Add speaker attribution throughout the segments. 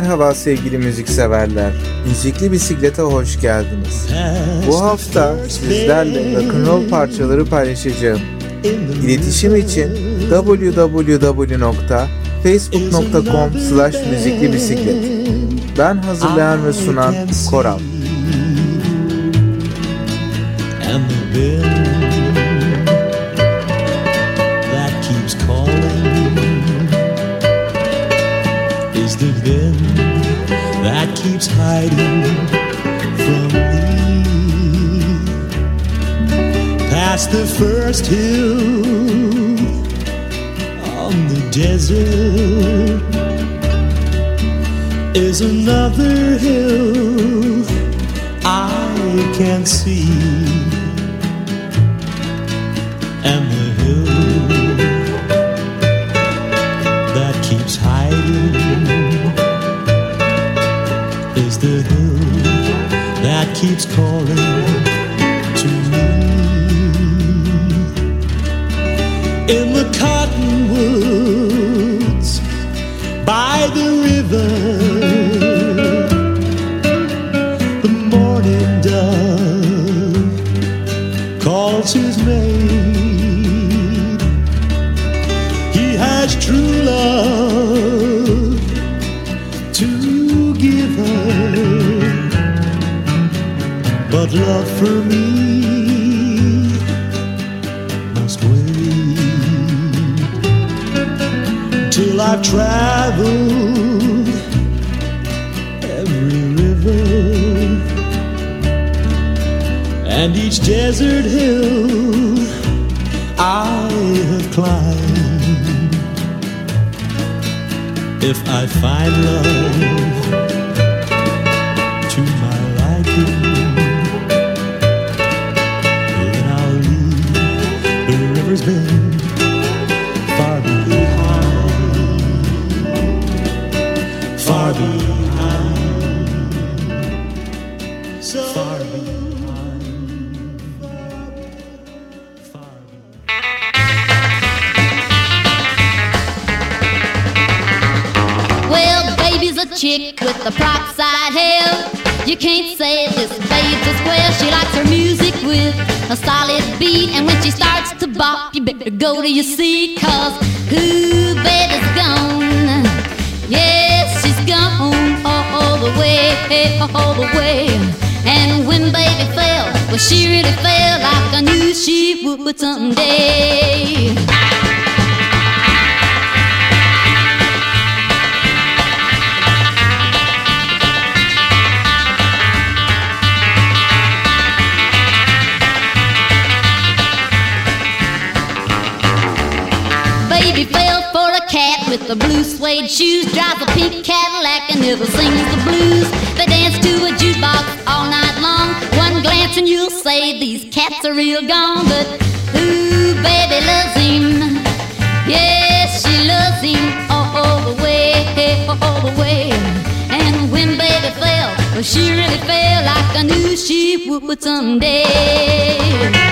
Speaker 1: Merhaba sevgili müzikseverler. Müzikli bisiklete hoş geldiniz. Bu hafta sizlerle rock'n'roll parçaları paylaşacağım. İletişim için www.facebook.com slash müzikli. Ben hazırlayan ve sunan Koral.
Speaker 2: and the keeps hiding from me. Past the first hill on the desert is another hill I can't see keeps calling to me. In the cottonwoods desert hill I have climbed. If I find love
Speaker 3: She likes her music with a solid beat. And when she starts to bop, you better go to your seat. Cause who baby's gone? Yes, she's gone all the way, all the way. And when baby fell, well, she really fell like I knew she would someday. The blue suede shoes. Drives a pink Cadillac and never sings the blues. They dance to a jukebox all night long. One glance and you'll say these cats are real gone. But ooh, baby loves him. Yes, she loves him all, all the way, all the way. And when baby fell, well, she really fell like I knew she would someday.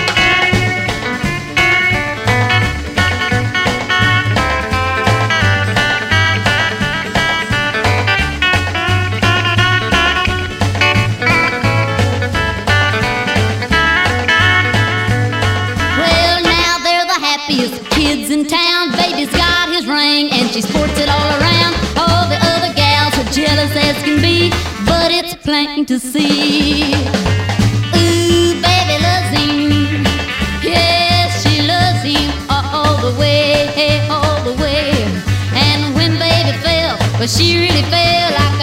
Speaker 3: To see. Ooh, baby loves him. Yes, she loves him all the way, all the way. And when baby fell, well, she really fell like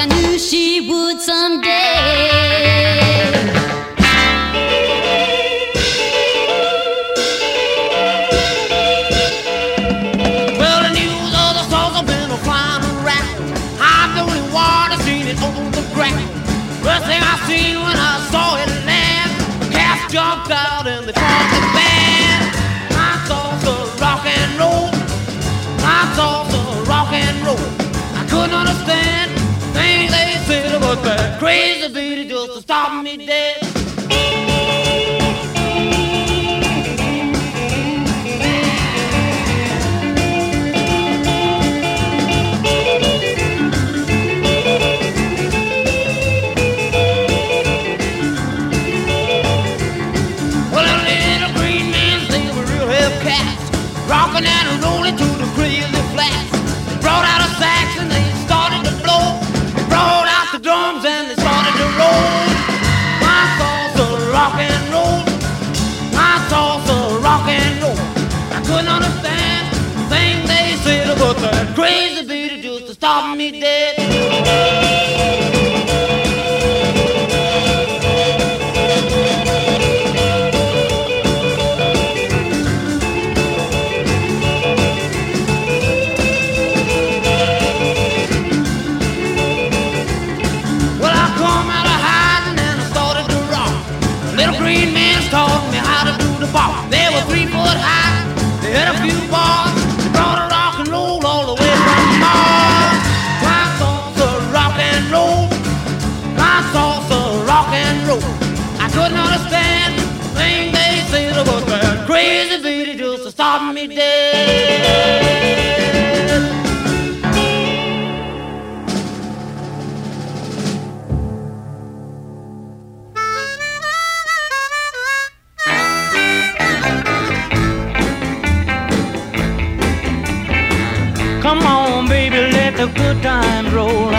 Speaker 4: the
Speaker 5: good times roll.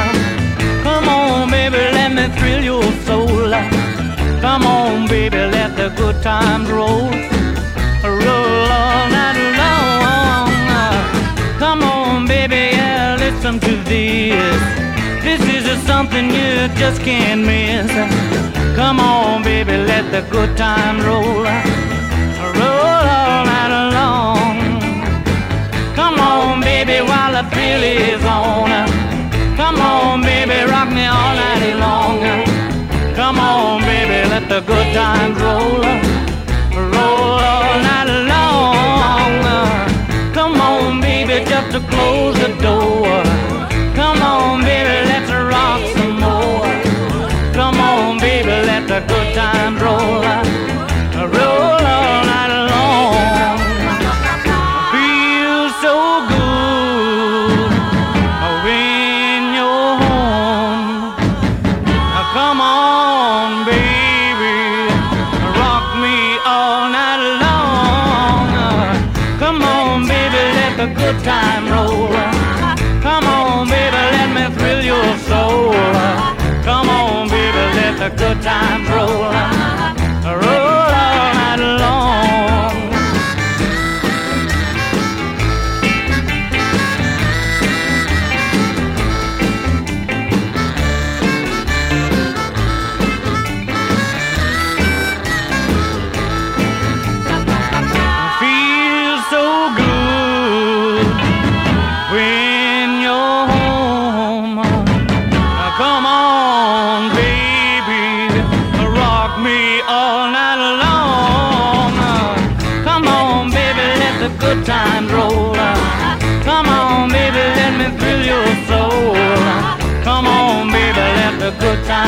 Speaker 5: Come on, baby, let me thrill your soul. Come on, baby, let the good times roll. Roll all night long. Come on, baby, yeah, listen to this. This is just something you just can't miss. Come on, baby, let the good times roll. the good times roll, roll all night long. Come on, baby, just to close the door.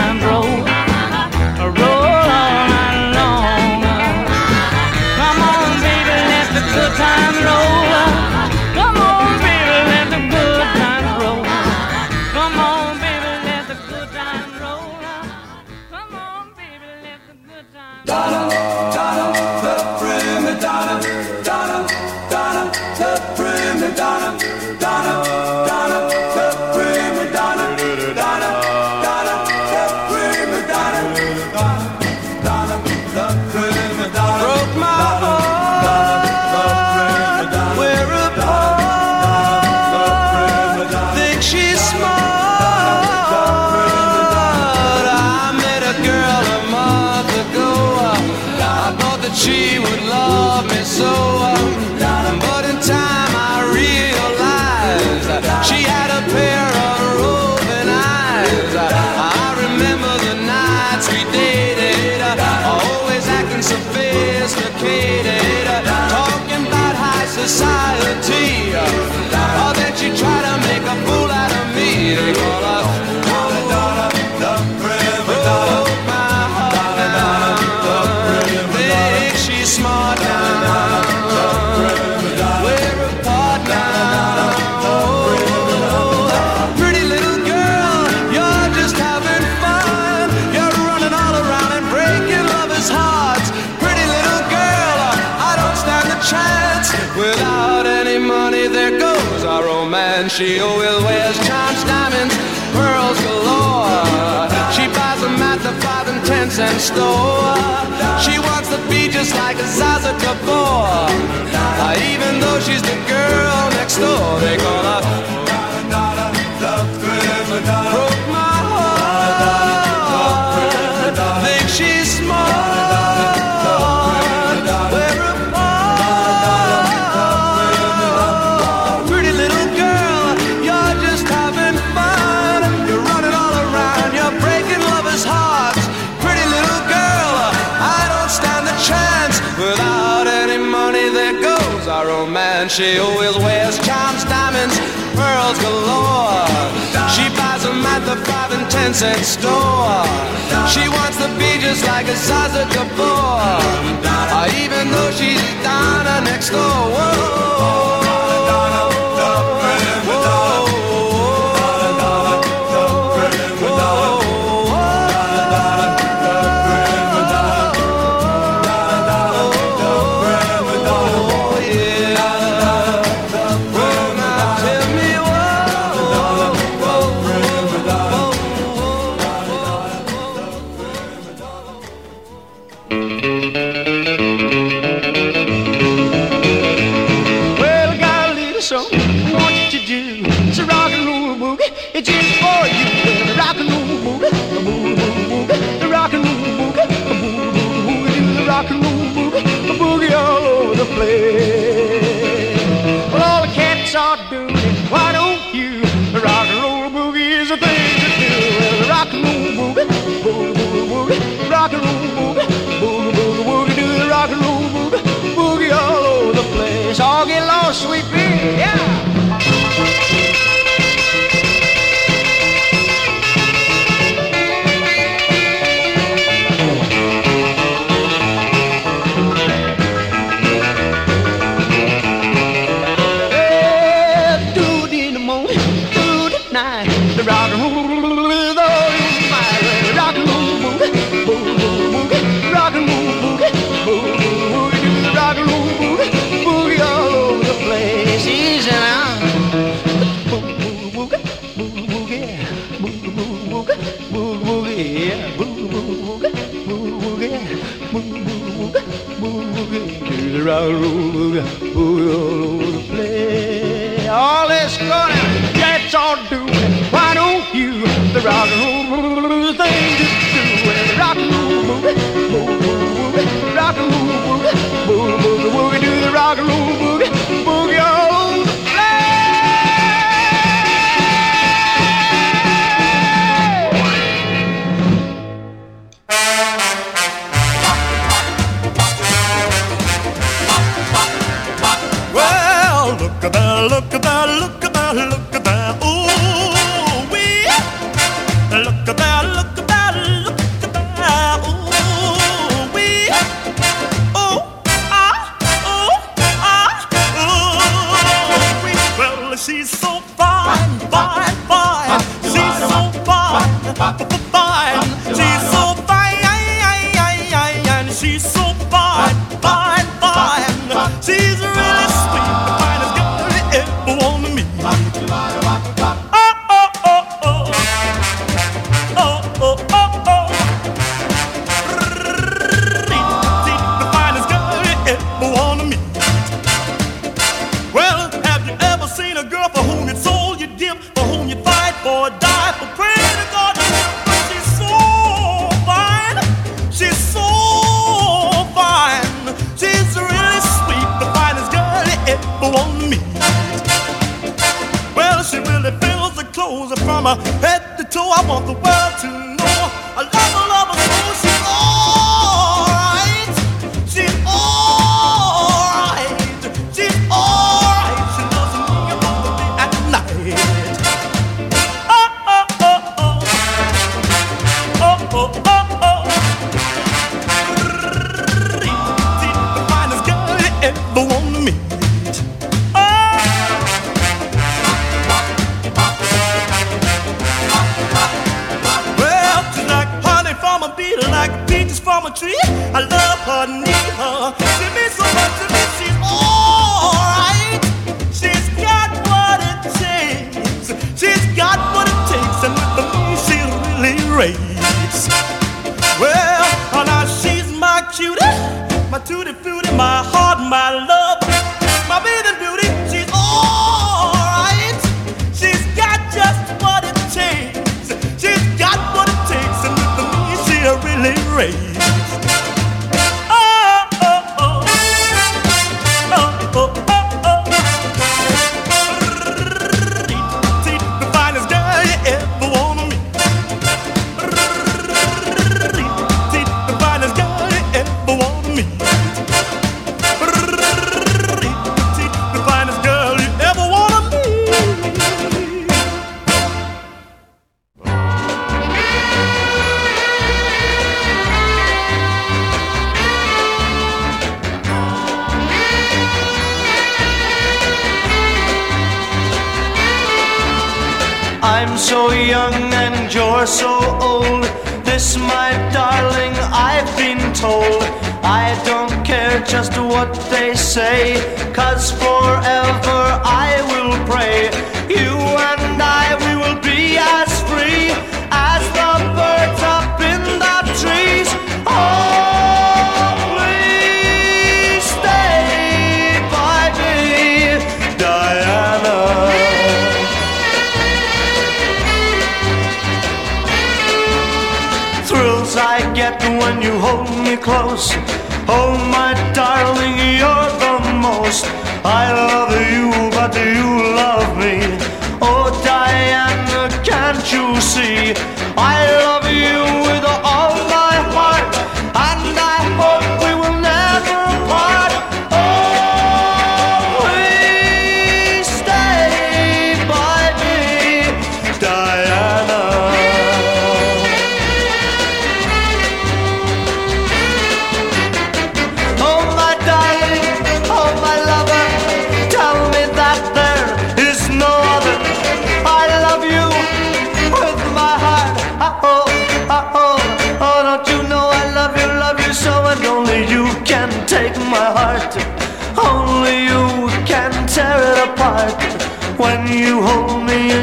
Speaker 5: time,
Speaker 6: bro. and she always wears charms, diamonds, pearls galore. She buys them at the five and ten cent store. She wants to be just like a Zsa Zsa Gabor. Uh, even though she's the girl next door, they call gonna love She always wears charms, diamonds, pearls galore. She buys them at the five and ten cent store. She wants to be just like a Zsa Zsa Gabor. Ah, even though she's Donna next door. Whoa.
Speaker 7: Donna, rock roll all over the place. All this corning that's all doing. Why don't you the rock and roll thing just do it? Rock and roll, rock and roll, rock and roll, do the
Speaker 8: rock and
Speaker 7: roll.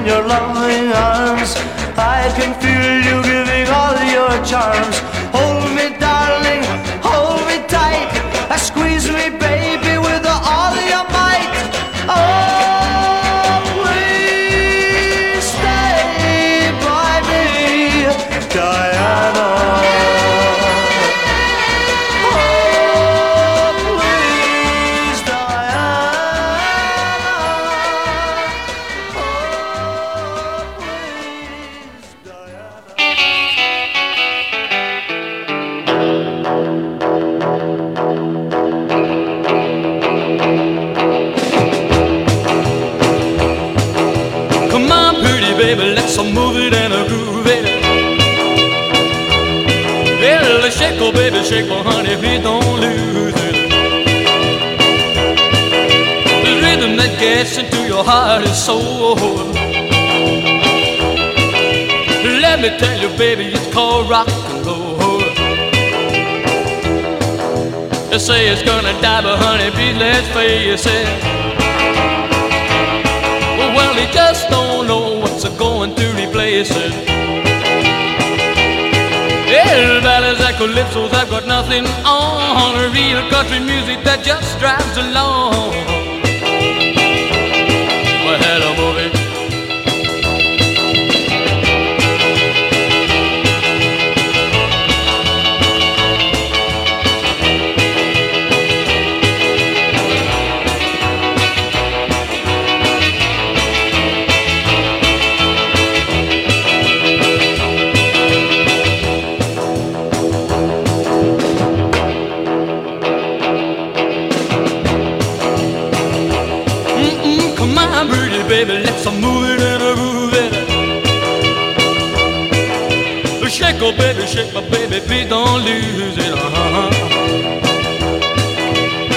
Speaker 7: in your loving arms. I can feel you giving all your charms.
Speaker 9: heart and soul. Let me tell you, baby, it's called rock and roll. They say it's gonna die, but honey, please let's face it. Well, they just don't know what's going to replace it. Yeah, valleys and calypsos, I've got nothing on. Real country music that just drives along. go baby, shake my baby, please don't lose it. Uh-huh.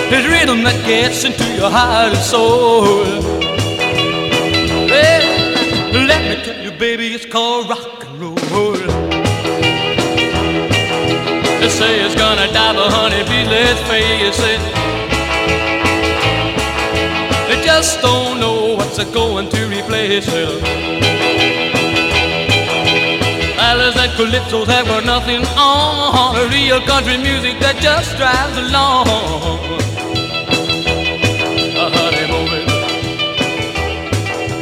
Speaker 9: It's rhythm that gets into your heart and soul. Hey, let me tell you, baby, it's called rock and roll. They say it's gonna die, but honey, please let's face it. They just don't know what's going to replace it.
Speaker 5: Calypsos have got nothing on. Real country music that just drives along. Uh, honey, move it.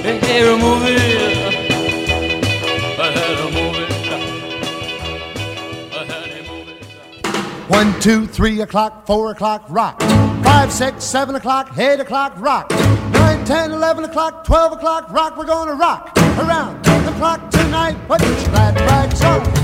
Speaker 5: Hey, hey, honey, move.
Speaker 10: One, two, three o'clock, four o'clock, rock. Five, six, seven o'clock, eight o'clock, rock. Nine, ten, eleven o'clock, twelve o'clock, rock. We're gonna rock around the clock tonight. Put your glad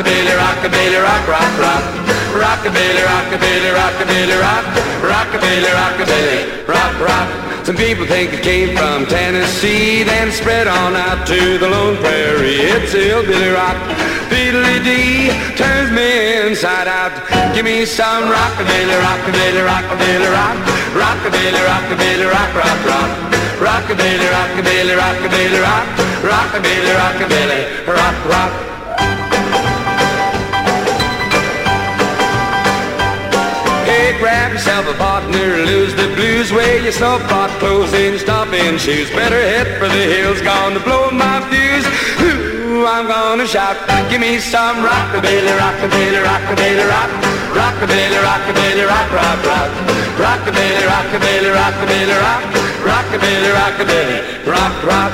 Speaker 11: rockabilly, rockabilly, rock, rock, rock, rockabilly, rockabilly, rockabilly, rock, rockabilly, rockabilly, rock, rock. Some people think it came from Tennessee, then spread on out to the Lone Prairie. It's hillbilly rock, fiddly dee, turns me inside out. Give me some rockabilly, rockabilly, rockabilly, rock, rockabilly, rockabilly, rock, rock, rock. Rockabilly, rockabilly, rockabilly, rock, rockabilly, rockabilly, rock, rock. Grab yourself a partner, lose the blues, wear your snow-pot clothes in stomping shoes. Better head for the hills, gonna blow my fuse. Ooh, I'm gonna shout, give me some rockabilly, rockabilly, rockabilly, rock. Rockabilly, rockabilly, rock, rock, rock. Rockabilly, rockabilly, rockabilly, rock. Rockabilly, rockabilly, rock, rock.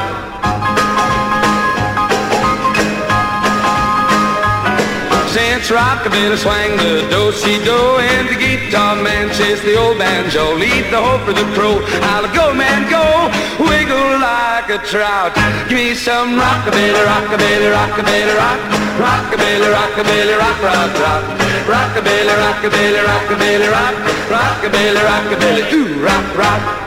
Speaker 11: Since rockabilly swang the do-si-do and the guitar man chase the old banjo, lead the hoe for the crow. I'll go, man, go, wiggle like a trout. Give me some rockabilly, rockabilly, rockabilly, rock, rockabilly, rockabilly, rock, rock, rock, rockabilly, rockabilly, rockabilly, rock, rockabilly, rockabilly, ooh, rock, rock.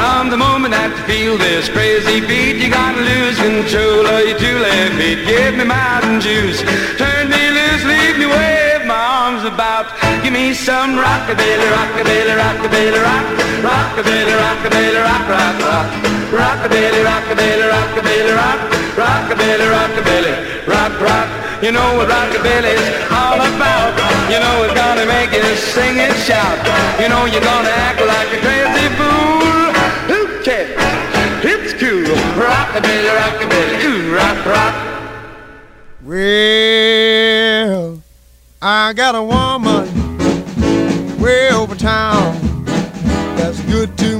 Speaker 11: From the moment that you feel this crazy beat, you gotta lose control of your two left feet. Give me mountain juice, turn me loose, leave me wave my arms about. Give me some rockabilly, rockabilly, rockabilly, rock, rockabilly, rockabilly, rock, rock, rock, rockabilly, rockabilly, rockabilly, rock, rockabilly, rockabilly, rock, rock. You know what rockabilly's all about. You know it's gonna make you sing and shout. You know you're gonna act like a crazy Rockabilly, rockabilly, ooh, rock, rock.
Speaker 12: Well, I got a woman way over town that's good to me.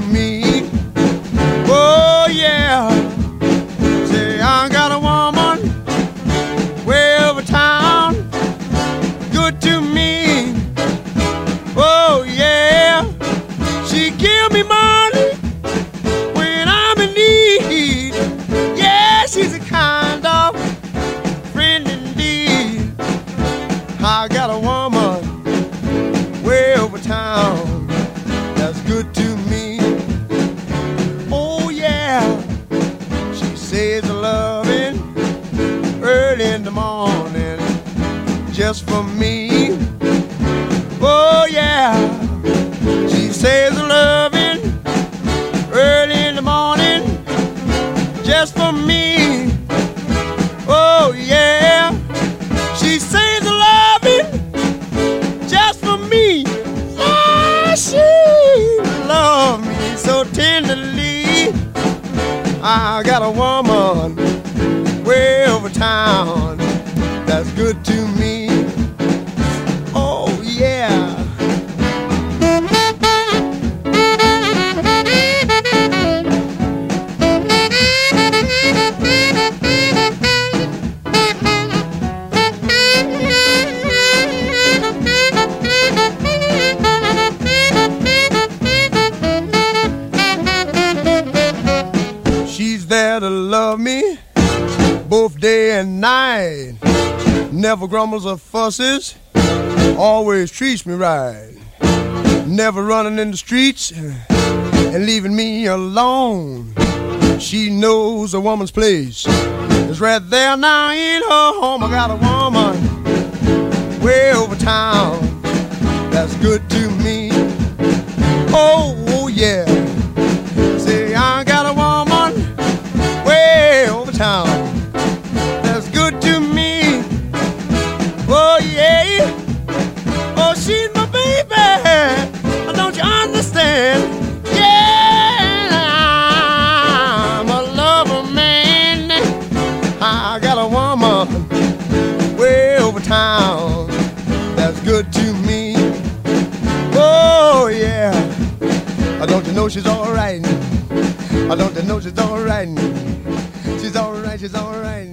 Speaker 12: just for me. Oh, yeah. She says loving early in the morning just for me. Oh, yeah. She says loving just for me. Oh, she loves me so tenderly. I got a woman way over town that's good to me. grumbles or fusses. Always treats me right. Never running in the streets and leaving me alone. She knows a woman's place. It's right there now in her home. I got a woman way over town that's good to me. Oh, oh yeah. Say, I got a woman way over town. I don't know she's alright. She's alright, she's alright.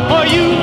Speaker 5: For you.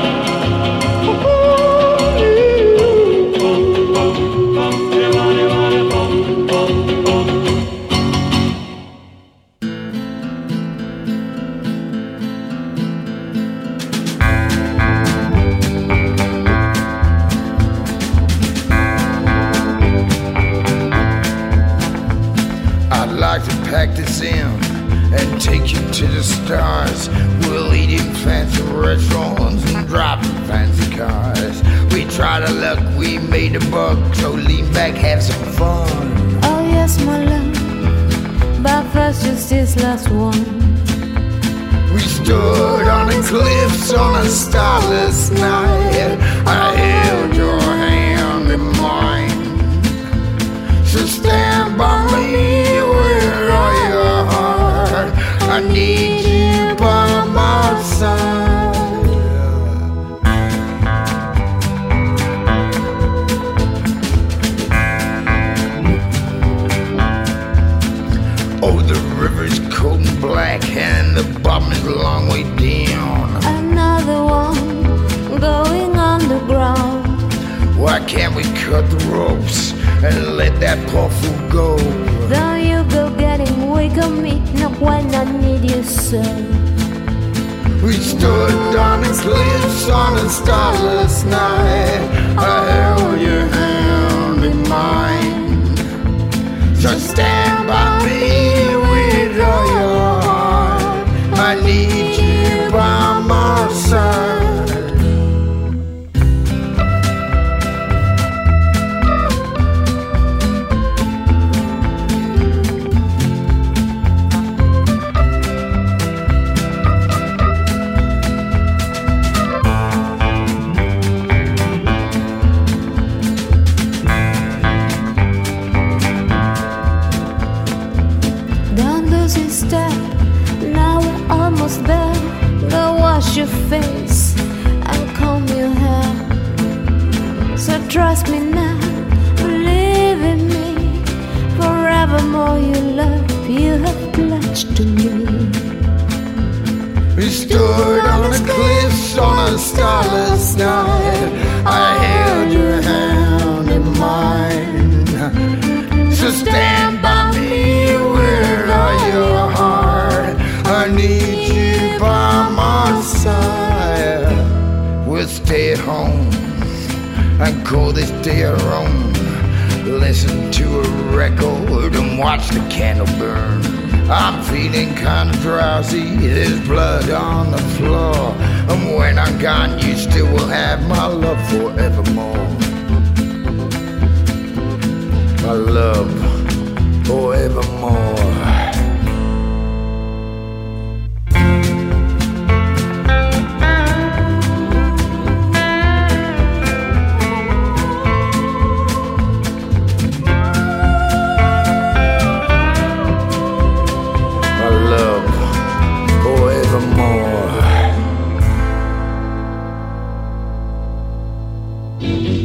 Speaker 8: Don't you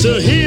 Speaker 8: to
Speaker 13: him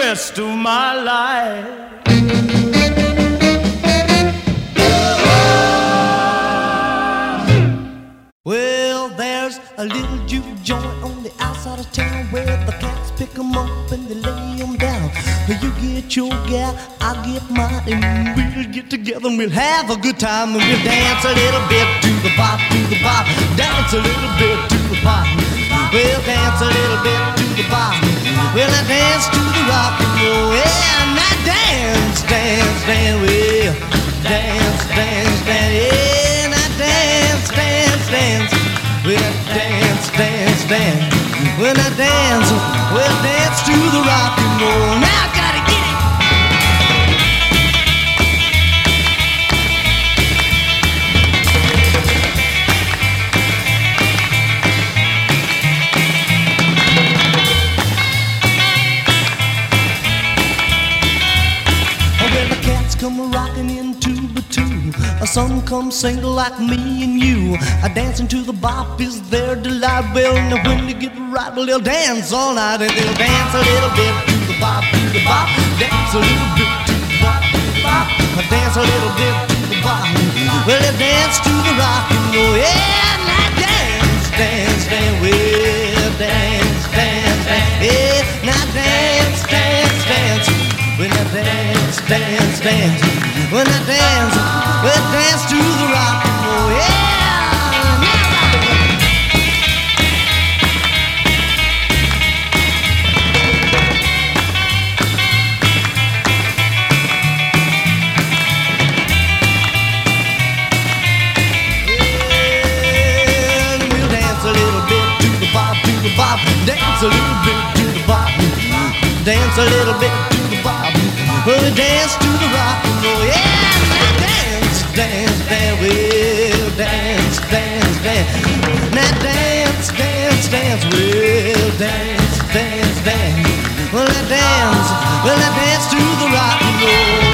Speaker 13: rest of my life. Well, there's
Speaker 3: a
Speaker 7: little
Speaker 2: juke joint on the outside of town where the cats pick 'em up and they lay 'em down. You get your gal, I get mine, and we'll get together and we'll have a good time and we'll dance a little bit to the bop, to the bop, dance a little bit to the bop. We'll dance a little bit to the bop. Well, dance to the rock and roll, yeah, and I dance, dance, dance, well, dance, dance, dance, yeah, and I dance, dance, dance. Well, dance, dance, dance. When I dance, we'll dance to the rock and roll. Now I gotta get come rocking in two by two, some come single like me and you. A dancing to the bop is their delight. Well, now when they get right, well, they'll dance all night and they'll dance a little bit to the bop, to the bop, dance a little bit to the bop, to the bop, dance a little bit to the bop. Well, they dance to the rock and roll, yeah, I dance, dance, dance, well, dance, dance, dance, yeah, now dance, dance, dance. When I dance, dance, dance. When I dance, well, dance to the rock and roll. Yeah. And we'll dance a little bit to the pop, to the pop, dance a little bit to the pop, dance a little bit Well, we dance to the rock and roll. Yeah, now dance, dance, dance. We'll dance, dance, dance. Now dance, dance, dance. We'll dance, dance, dance. Well, I dance, well, I dance to the rock and roll.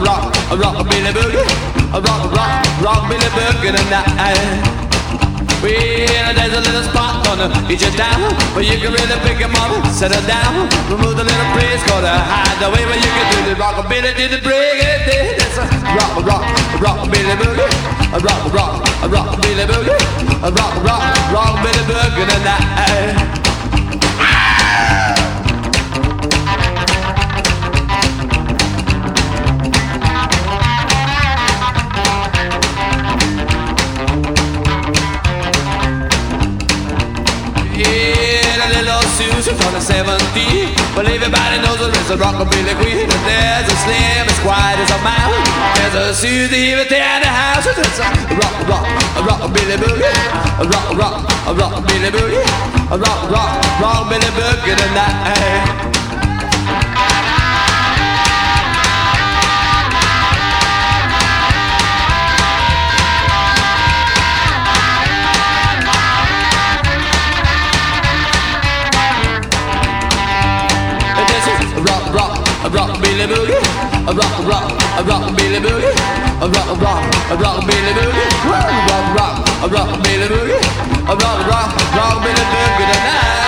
Speaker 11: Rock, rock, a billy boogie. Rock, rock, rock, billy boogie tonight. Well, there's a little spot gonna beat you down Where you can really pick 'em up, settle down Remove the little place called a hideaway Where you can do the rockabilly to the break of day That's a rock, rock, a rockabilly boogie A rock, rock, a rockabilly boogie A rock, rock, rockabilly boogie tonight 70. Well, everybody knows that it's a rockabilly queen. And there's a slim as quiet as a mouse. There's a Susie right there in the house. There's a rock, rock, a rockabilly boogie. A rock, rock, a rockabilly boogie. A rock, rock, rockabilly boogie tonight. Rock, rock, billy. A rock, rock, rock, billy. A rock, rock, rock, billy. Woo! Rock, rock, rock, billy. A rock, rock, rock, billy boogie tonight.